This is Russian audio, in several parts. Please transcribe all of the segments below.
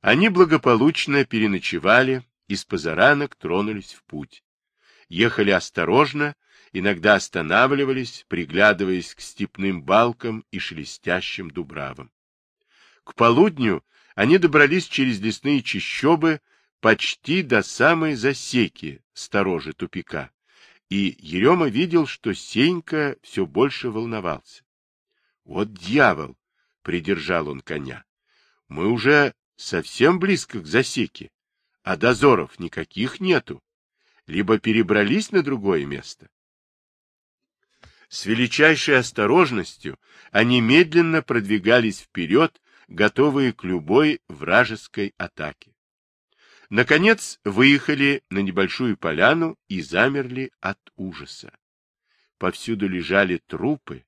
Они благополучно переночевали и с позаранок тронулись в путь. Ехали осторожно, иногда останавливались, приглядываясь к степным балкам и шелестящим дубравам. К полудню они добрались через лесные чащобы почти до самой засеки сторожи тупика, и Ерема видел, что Сенька все больше волновался. — Вот дьявол! — придержал он коня. — Мы уже совсем близко к засеке, а дозоров никаких нету. Либо перебрались на другое место. С величайшей осторожностью они медленно продвигались вперед, готовые к любой вражеской атаке. Наконец выехали на небольшую поляну и замерли от ужаса. Повсюду лежали трупы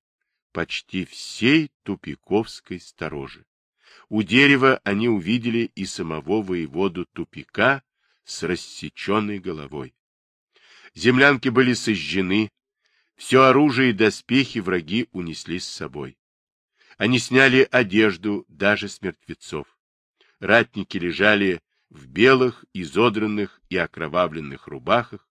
почти всей тупиковской сторожи. У дерева они увидели и самого воеводу тупика с рассеченной головой. Землянки были сожжены, все оружие и доспехи враги унесли с собой. Они сняли одежду даже с мертвецов. Ратники лежали в белых, изодранных и окровавленных рубахах,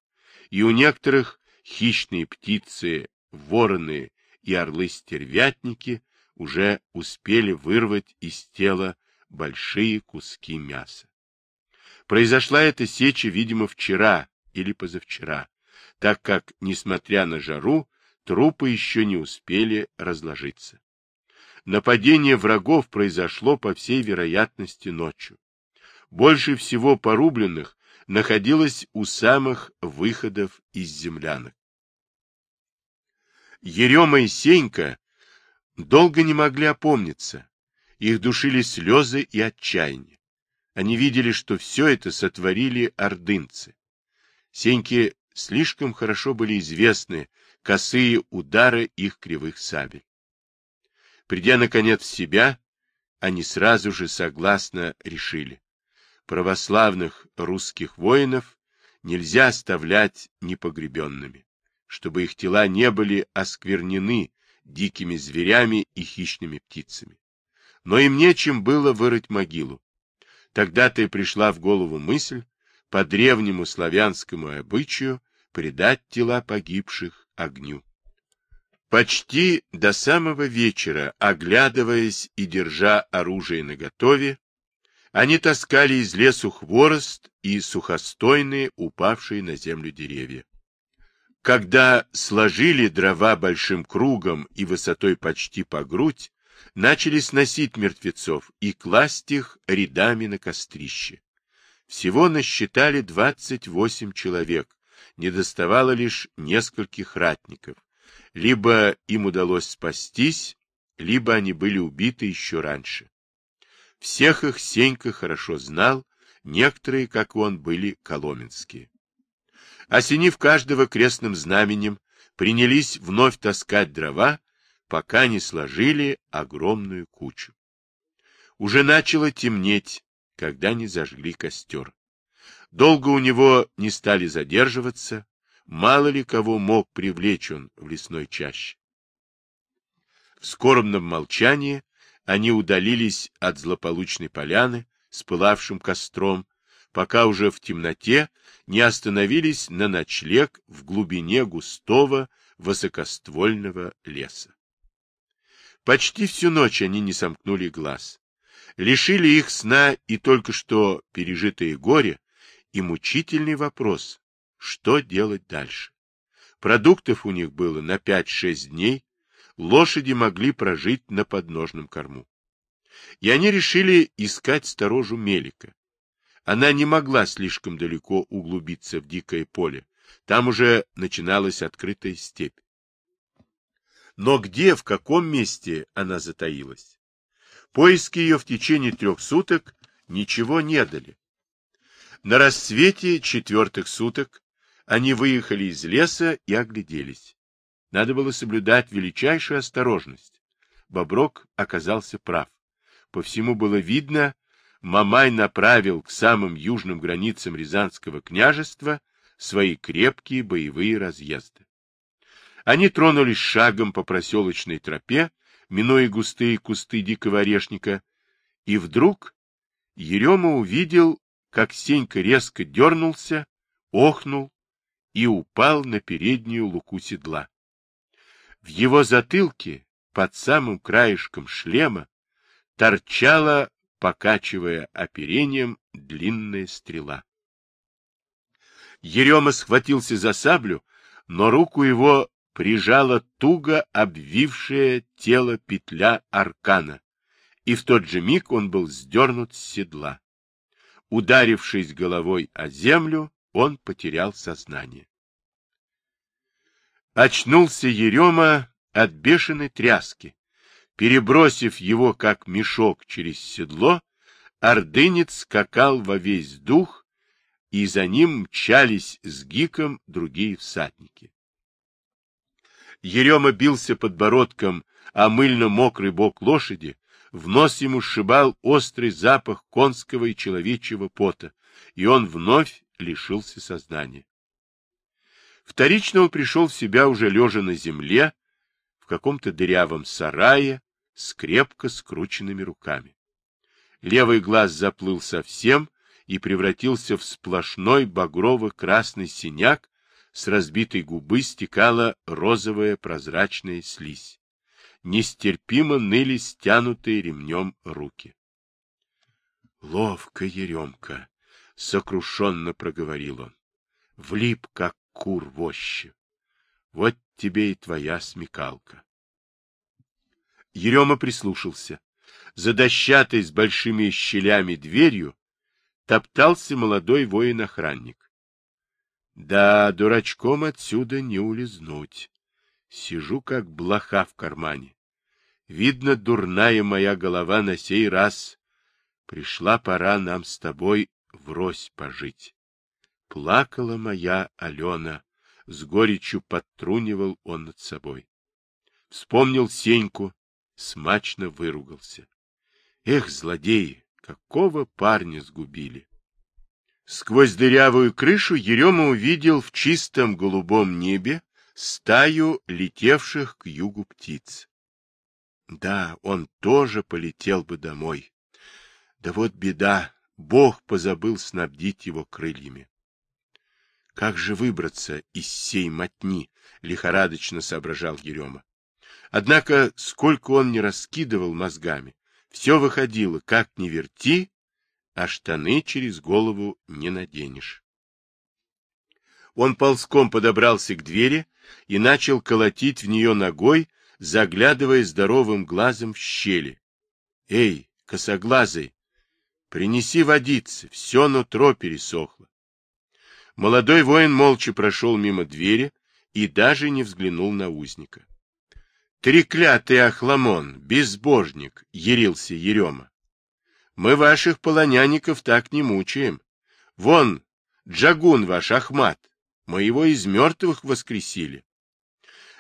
и у некоторых хищные птицы, вороны и орлы-стервятники уже успели вырвать из тела большие куски мяса. Произошла эта сеча, видимо, вчера или позавчера, так как, несмотря на жару, трупы еще не успели разложиться. Нападение врагов произошло, по всей вероятности, ночью. Больше всего порубленных находилось у самых выходов из землянок. Ерема и Сенька долго не могли опомниться. Их душили слезы и отчаяние. Они видели, что все это сотворили ордынцы. Сеньке слишком хорошо были известны косые удары их кривых сабель. Придя, наконец, в себя, они сразу же согласно решили православных русских воинов нельзя оставлять непогребенными, чтобы их тела не были осквернены дикими зверями и хищными птицами. Но им нечем было вырыть могилу. Тогда-то и пришла в голову мысль по древнему славянскому обычаю предать тела погибших огню. Почти до самого вечера, оглядываясь и держа оружие наготове, они таскали из лесу хворост и сухостойные, упавшие на землю деревья. Когда сложили дрова большим кругом и высотой почти по грудь, начали сносить мертвецов и класть их рядами на кострище. Всего насчитали 28 человек, не доставало лишь нескольких ратников. Либо им удалось спастись, либо они были убиты еще раньше. Всех их Сенька хорошо знал, некоторые, как он, были коломенские. Осенив каждого крестным знаменем, принялись вновь таскать дрова, пока не сложили огромную кучу. Уже начало темнеть, когда не зажгли костер. Долго у него не стали задерживаться, мало ли кого мог привлечь он в лесной чаще. В скорбном молчании они удалились от злополучной поляны с пылавшим костром, пока уже в темноте не остановились на ночлег в глубине густого высокоствольного леса. Почти всю ночь они не сомкнули глаз. Лишили их сна и только что пережитое горе, и мучительный вопрос, что делать дальше. Продуктов у них было на 5-6 дней, лошади могли прожить на подножном корму. И они решили искать сторожу Мелика. Она не могла слишком далеко углубиться в дикое поле. Там уже начиналась открытая степь. Но где, в каком месте она затаилась? Поиски ее в течение трех суток ничего не дали. На рассвете четвертых суток они выехали из леса и огляделись. Надо было соблюдать величайшую осторожность. Боброк оказался прав. По всему было видно, Мамай направил к самым южным границам Рязанского княжества свои крепкие боевые разъезды. Они тронулись шагом по проселочной тропе, минуя густые кусты дикого орешника, и вдруг Ерема увидел, как Сенька резко дернулся, охнул и упал на переднюю луку седла. В его затылке, под самым краешком шлема, торчала, покачивая оперением, длинная стрела. Ерема схватился за саблю, но руку его прижала туго обвившая тело петля аркана, и в тот же миг он был сдернут с седла. Ударившись головой о землю, он потерял сознание. Очнулся Ерема от бешеной тряски. Перебросив его, как мешок, через седло, ордынец скакал во весь дух, и за ним мчались с гиком другие всадники. Ерема бился подбородком о мыльно-мокрый бок лошади, в нос ему сшибал острый запах конского и человечьего пота, и он вновь лишился сознания. Вторично он пришел в себя уже лежа на земле, каком-то дырявом сарае, с крепко скрученными руками. Левый глаз заплыл совсем и превратился в сплошной багрово-красный синяк, с разбитой губы стекала розовая прозрачная слизь. Нестерпимо ныли стянутые ремнем руки. — Ловко, Еремка! — сокрушенно проговорил он. — Влип, как кур воще. Вот тебе и твоя смекалка. Ерема прислушался. За дощатой с большими щелями дверью топтался молодой воин-охранник. Да, дурачком отсюда не улизнуть. Сижу, как блоха в кармане. Видно, дурная моя голова на сей раз. Пришла пора нам с тобой врозь пожить. Плакала моя Алена, с горечью подтрунивал он над собой. Вспомнил Сеньку, смачно выругался. Эх, злодеи, какого парня сгубили! Сквозь дырявую крышу Ерема увидел в чистом голубом небе стаю летевших к югу птиц. Да, он тоже полетел бы домой. Да вот беда, Бог позабыл снабдить его крыльями. Как же выбраться из сей мотни, лихорадочно соображал Ерема. Однако, сколько он не раскидывал мозгами, все выходило, как ни верти, а штаны через голову не наденешь. Он ползком подобрался к двери и начал колотить в нее ногой, заглядывая здоровым глазом в щели. — Эй, косоглазый, принеси водицы, все нутро пересохло. Молодой воин молча прошел мимо двери и даже не взглянул на узника. — Треклятый охламон, безбожник! — ярился Ерема. — Мы ваших полоняников так не мучаем. Вон, Джагун ваш, Ахмат, мы его из мертвых воскресили.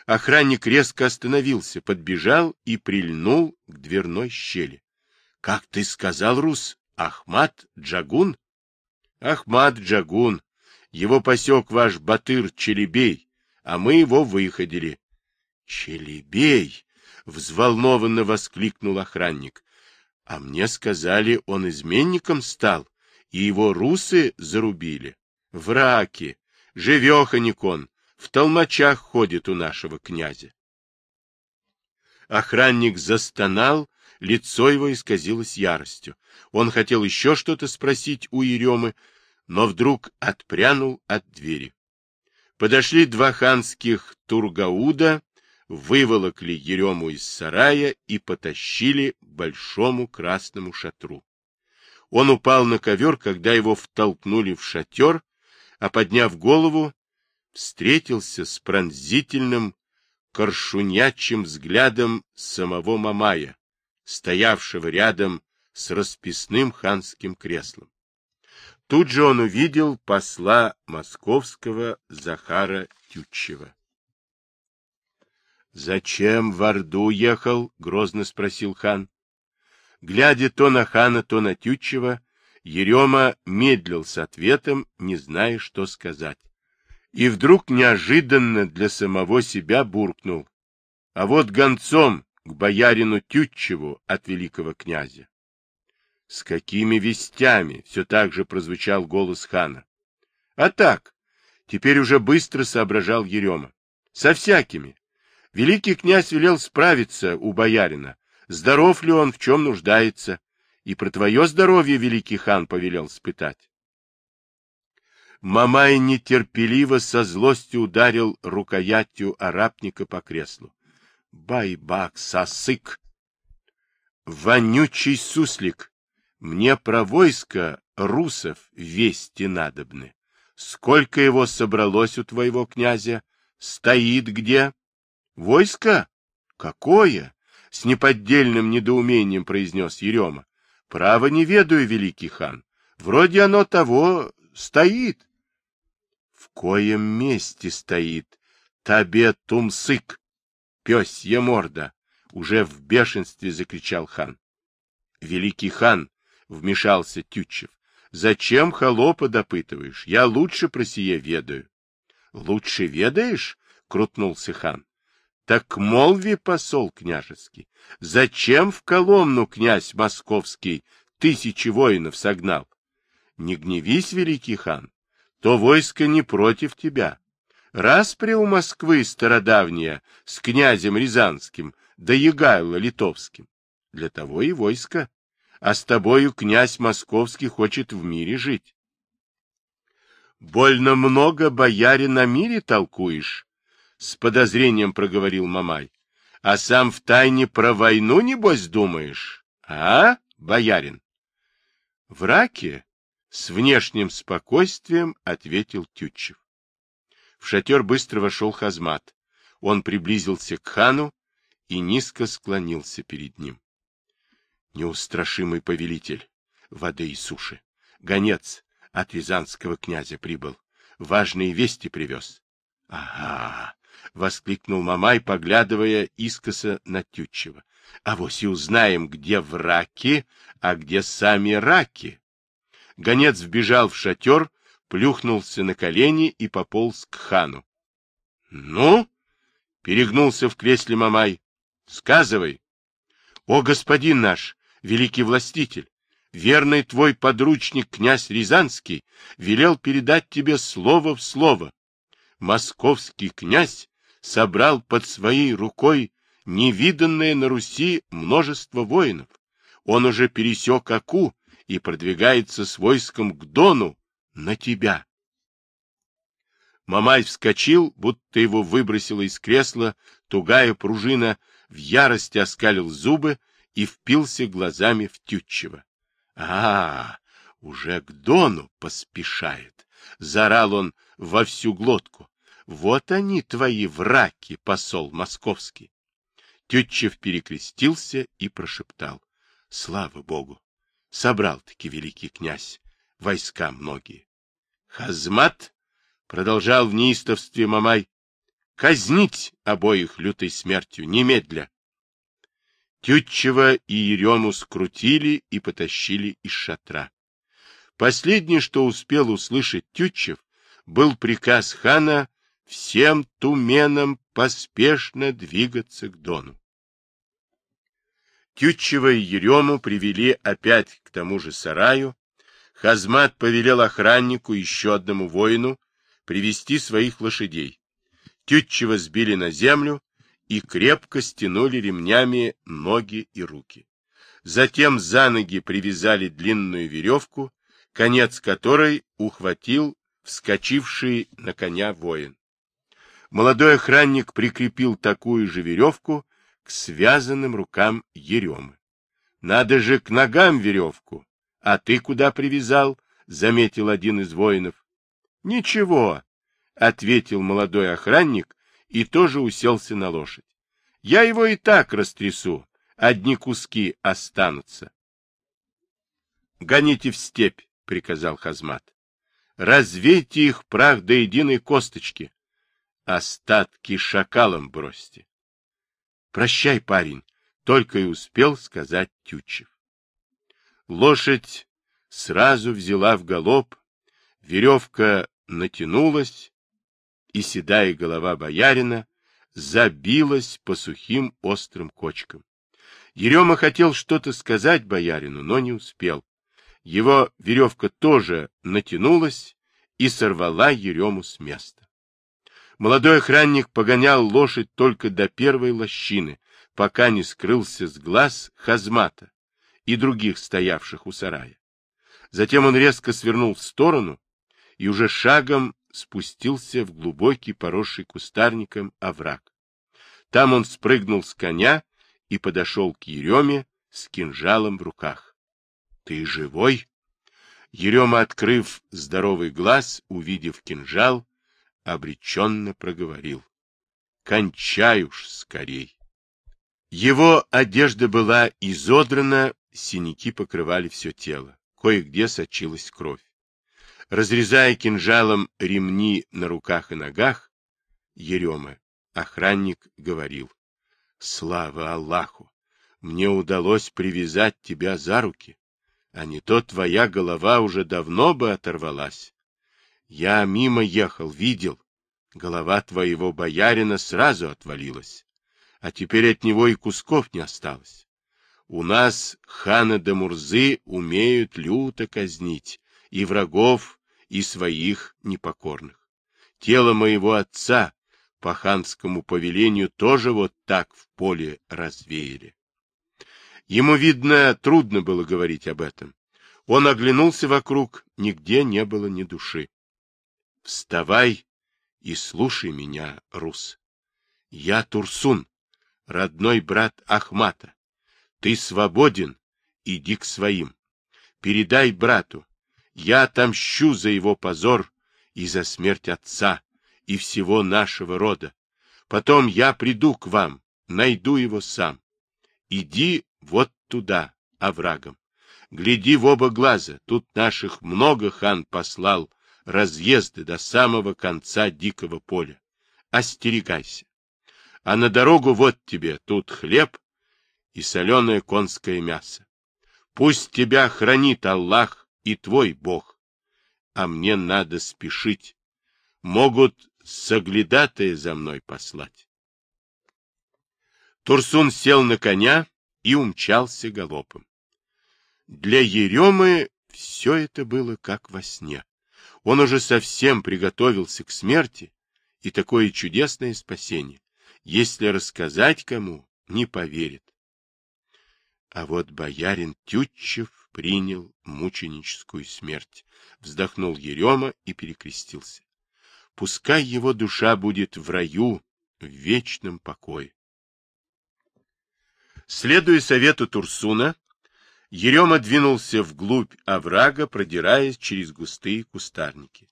Охранник резко остановился, подбежал и прильнул к дверной щели. — Как ты сказал, Рус? Ахмат Джагун? — Ахмат Джагун. Его посек ваш Батыр Челебей, а мы его выходили. — Челебей! — взволнованно воскликнул охранник. — А мне сказали, он изменником стал, и его русы зарубили. Враки! Живеханик он! В толмачах ходит у нашего князя. Охранник застонал, лицо его исказилось яростью. Он хотел еще что-то спросить у Еремы, но вдруг отпрянул от двери. Подошли два ханских тургауда, выволокли Ерему из сарая и потащили к большому красному шатру. Он упал на ковер, когда его втолкнули в шатер, а, подняв голову, встретился с пронзительным, коршунячим взглядом самого Мамая, стоявшего рядом с расписным ханским креслом. Тут же он увидел посла московского Захара Тютчева. — Зачем в Орду ехал? — грозно спросил хан. Глядя то на хана, то на Тютчева, Ерема медлил с ответом, не зная, что сказать. И вдруг неожиданно для самого себя буркнул. А вот гонцом к боярину Тютчеву от великого князя. С какими вестями? Все так же прозвучал голос хана. А так, теперь уже быстро соображал Ерема. Со всякими. Великий князь велел справиться у боярина. Здоров ли он, в чем нуждается. И про твое здоровье великий хан повелел спытать. Мамай нетерпеливо со злостью ударил рукоятью арабника по креслу. Байбак, сосык! Вонючий суслик! Мне про войско русов вести надобны. Сколько его собралось у твоего князя? Стоит где? Войско? Какое? С неподдельным недоумением произнес Ерема. Право не ведаю, великий хан. Вроде оно того стоит. В коем месте стоит? Табе тумсык, пёсья морда! Уже в бешенстве закричал хан. Великий хан, вмешался Тютчев, зачем холопа допытываешь? Я лучше про сие ведаю. Лучше ведаешь? Крутнулся хан. Так молви, посол княжеский, зачем в Коломну князь московский тысячи воинов согнал? Не гневись, великий хан, то войско не против тебя. Распря у Москвы стародавняя с князем Рязанским да Егайло Литовским. Для того и войско. А с тобою князь Московский хочет в мире жить. Больно много, бояре, на мире толкуешь, с подозрением проговорил Мамай. А сам в тайне про войну, небось, думаешь? А, боярин? В раке с внешним спокойствием ответил Тютчев. В шатер быстро вошел Хазмат. Он приблизился к хану и низко склонился перед ним. Неустрашимый повелитель воды и суши, гонец от рязанского князя прибыл, важные вести привез. — Ага, — воскликнул Мамай, поглядывая искоса на Тютчева. — А вось и узнаем, где враки, а где сами раки. Гонец вбежал в шатер, плюхнулся на колени и пополз к хану. — Ну? — перегнулся в кресле Мамай. — Сказывай. — О, господин наш, великий властитель! Верный твой подручник, князь Рязанский, велел передать тебе слово в слово. Московский князь собрал под своей рукой невиданное на Руси множество воинов. Он уже пересек Аку и продвигается с войском к Дону на тебя. Мамай вскочил, будто его выбросило из кресла тугая пружина, в ярости оскалил зубы и впился глазами в Тютчева. — А, уже к Дону поспешает! — заорал он во всю глотку. Вот они, твои враки, посол московский. Тютчев перекрестился и прошептал. Слава Богу! Собрал-таки великий князь войска многие. Хазмат, продолжал в неистовстве Мамай, казнить обоих лютой смертью немедля. Тютчева и Ерему скрутили и потащили из шатра. Последнее, что успел услышать Тютчев, был приказ хана всем туменам поспешно двигаться к Дону. Тютчева и Ерему привели опять к тому же сараю. Хазмат повелел охраннику еще одному воину привести своих лошадей. Тютчева сбили на землю и крепко стянули ремнями ноги и руки. Затем за ноги привязали длинную веревку, конец которой ухватил вскочивший на коня воин. Молодой охранник прикрепил такую же веревку к связанным рукам Еремы. — Надо же к ногам веревку. А ты куда привязал? — заметил один из воинов. — Ничего, — ответил молодой охранник и тоже уселся на лошадь. — Я его и так растрясу, одни куски останутся. — Гоните в степь, — приказал Хазмат. — Развейте их прах до единой косточки, остатки шакалом бросьте. Прощай, парень, только и успел сказать Тютчев. Лошадь сразу взяла в галоп, веревка натянулась, и седая голова боярина забилась по сухим острым кочкам. Ерема хотел что-то сказать боярину, но не успел. Его веревка тоже натянулась и сорвала Ерему с места. Молодой охранник погонял лошадь только до первой лощины, пока не скрылся с глаз Хазмата и других стоявших у сарая. Затем он резко свернул в сторону и уже шагом спустился в глубокий поросший кустарником овраг. Там он спрыгнул с коня и подошел к Ереме с кинжалом в руках. — Ты живой? Ерема, открыв здоровый глаз, увидев кинжал, обреченно проговорил. — Кончай уж скорей! Его одежда была изодрана, синяки покрывали все тело, кое-где сочилась кровь. Разрезая кинжалом ремни на руках и ногах, Ерема, охранник, говорил, «Слава Аллаху! Мне удалось привязать тебя за руки, а не то твоя голова уже давно бы оторвалась. Я мимо ехал, видел, голова твоего боярина сразу отвалилась а теперь от него и кусков не осталось. У нас ханы да мурзы умеют люто казнить и врагов, и своих непокорных. Тело моего отца по ханскому повелению тоже вот так в поле развеяли. Ему, видно, трудно было говорить об этом. Он оглянулся вокруг, нигде не было ни души. Вставай и слушай меня, Рус. Я Турсун, родной брат Ахмата. Ты свободен, иди к своим. Передай брату, я отомщу за его позор и за смерть отца и всего нашего рода. Потом я приду к вам, найду его сам. Иди вот туда, оврагом. Гляди в оба глаза, тут наших много хан послал, разъезды до самого конца дикого поля. Остерегайся а на дорогу вот тебе тут хлеб и соленое конское мясо. Пусть тебя хранит Аллах и твой Бог. А мне надо спешить. Могут соглядатые за мной послать. Турсун сел на коня и умчался галопом. Для Еремы все это было как во сне. Он уже совсем приготовился к смерти, и такое чудесное спасение. Если рассказать кому, не поверит. А вот боярин Тютчев принял мученическую смерть. Вздохнул Ерема и перекрестился. Пускай его душа будет в раю, в вечном покое. Следуя совету Турсуна, Ерема двинулся вглубь оврага, продираясь через густые кустарники.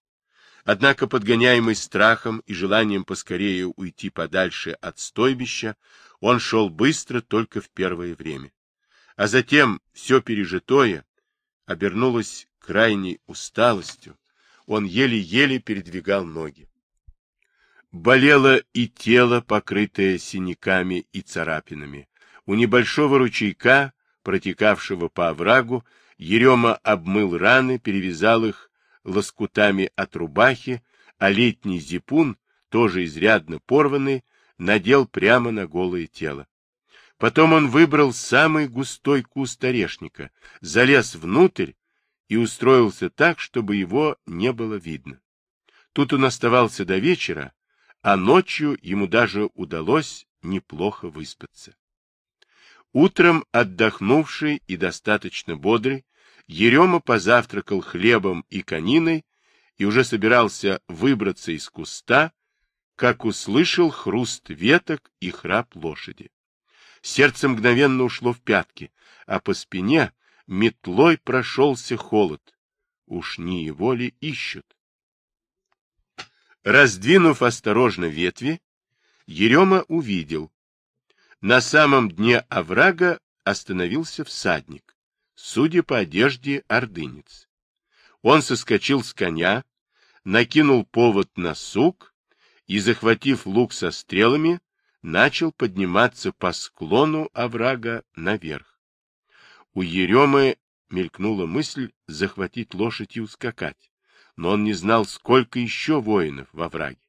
Однако, подгоняемый страхом и желанием поскорее уйти подальше от стойбища, он шел быстро только в первое время. А затем все пережитое обернулось крайней усталостью. Он еле-еле передвигал ноги. Болело и тело, покрытое синяками и царапинами. У небольшого ручейка, протекавшего по оврагу, Ерема обмыл раны, перевязал их лоскутами от рубахи, а летний зипун, тоже изрядно порванный, надел прямо на голое тело. Потом он выбрал самый густой куст орешника, залез внутрь и устроился так, чтобы его не было видно. Тут он оставался до вечера, а ночью ему даже удалось неплохо выспаться. Утром, отдохнувший и достаточно бодрый, Ерема позавтракал хлебом и кониной и уже собирался выбраться из куста, как услышал хруст веток и храп лошади. Сердце мгновенно ушло в пятки, а по спине метлой прошелся холод. Уж не его ли ищут? Раздвинув осторожно ветви, Ерема увидел. На самом дне оврага остановился всадник судя по одежде, ордынец. Он соскочил с коня, накинул повод на сук и, захватив лук со стрелами, начал подниматься по склону оврага наверх. У Еремы мелькнула мысль захватить лошадь и ускакать, но он не знал, сколько еще воинов во враге.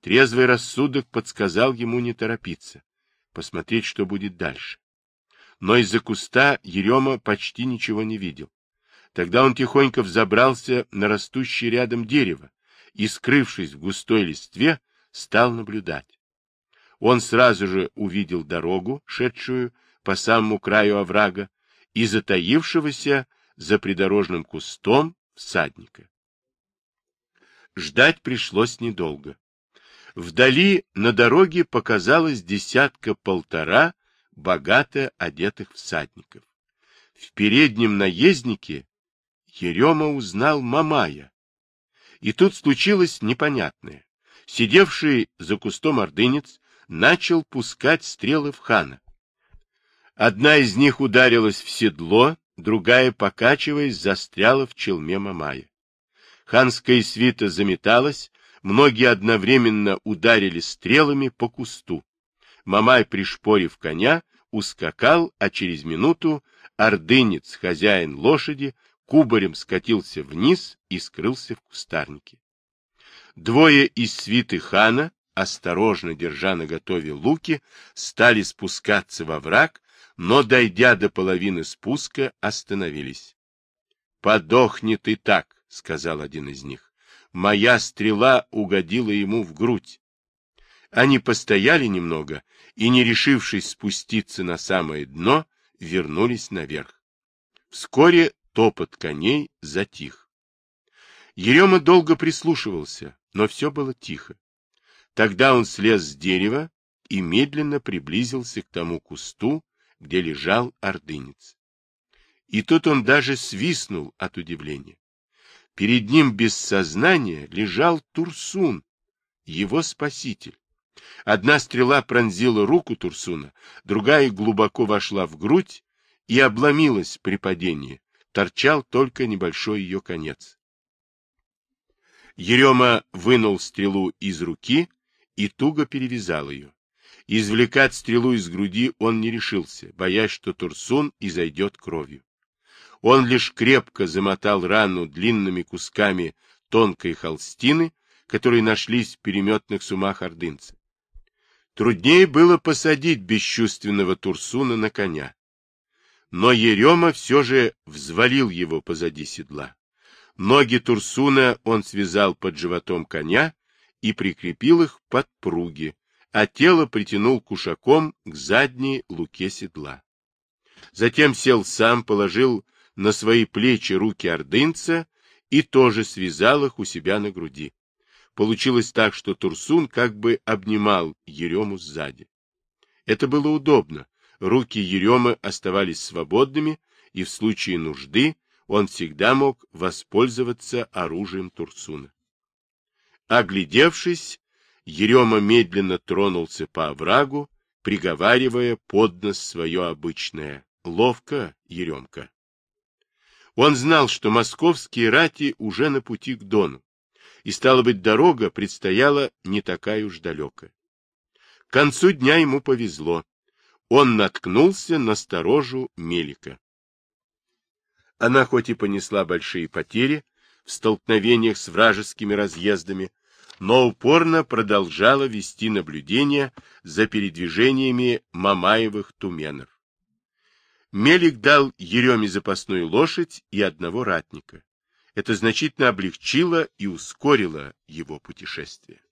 Трезвый рассудок подсказал ему не торопиться, посмотреть, что будет дальше. но из-за куста Ерема почти ничего не видел. Тогда он тихонько взобрался на растущее рядом дерево и, скрывшись в густой листве, стал наблюдать. Он сразу же увидел дорогу, шедшую по самому краю оврага, и затаившегося за придорожным кустом всадника. Ждать пришлось недолго. Вдали на дороге показалось десятка-полтора богато одетых всадников. В переднем наезднике Ерема узнал Мамая. И тут случилось непонятное. Сидевший за кустом ордынец начал пускать стрелы в хана. Одна из них ударилась в седло, другая, покачиваясь, застряла в челме Мамая. Ханская свита заметалась, многие одновременно ударили стрелами по кусту. Мамай, пришпорив коня, ускакал, а через минуту ордынец, хозяин лошади, кубарем скатился вниз и скрылся в кустарнике. Двое из свиты хана, осторожно держа наготове луки, стали спускаться во враг, но, дойдя до половины спуска, остановились. — Подохни ты так, — сказал один из них. — Моя стрела угодила ему в грудь. Они постояли немного и, не решившись спуститься на самое дно, вернулись наверх. Вскоре топот коней затих. Ерема долго прислушивался, но все было тихо. Тогда он слез с дерева и медленно приблизился к тому кусту, где лежал ордынец. И тут он даже свистнул от удивления. Перед ним без сознания лежал Турсун, его спаситель. Одна стрела пронзила руку Турсуна, другая глубоко вошла в грудь и обломилась при падении, торчал только небольшой ее конец. Ерема вынул стрелу из руки и туго перевязал ее. Извлекать стрелу из груди он не решился, боясь, что Турсун изойдет кровью. Он лишь крепко замотал рану длинными кусками тонкой холстины, которые нашлись в переметных сумах ордынца. Труднее было посадить бесчувственного Турсуна на коня. Но Ерема все же взвалил его позади седла. Ноги Турсуна он связал под животом коня и прикрепил их под пруги, а тело притянул кушаком к задней луке седла. Затем сел сам, положил на свои плечи руки ордынца и тоже связал их у себя на груди. Получилось так, что Турсун как бы обнимал Ерему сзади. Это было удобно. Руки Еремы оставались свободными, и в случае нужды он всегда мог воспользоваться оружием Турсуна. Оглядевшись, Ерема медленно тронулся по оврагу, приговаривая под нос свое обычное «Ловко, Еремка». Он знал, что московские рати уже на пути к Дону, и, стало быть, дорога предстояла не такая уж далекая. К концу дня ему повезло. Он наткнулся на сторожу Мелика. Она хоть и понесла большие потери в столкновениях с вражескими разъездами, но упорно продолжала вести наблюдение за передвижениями Мамаевых туменов. Мелик дал Ереме запасную лошадь и одного ратника. Это значительно облегчило и ускорило его путешествие.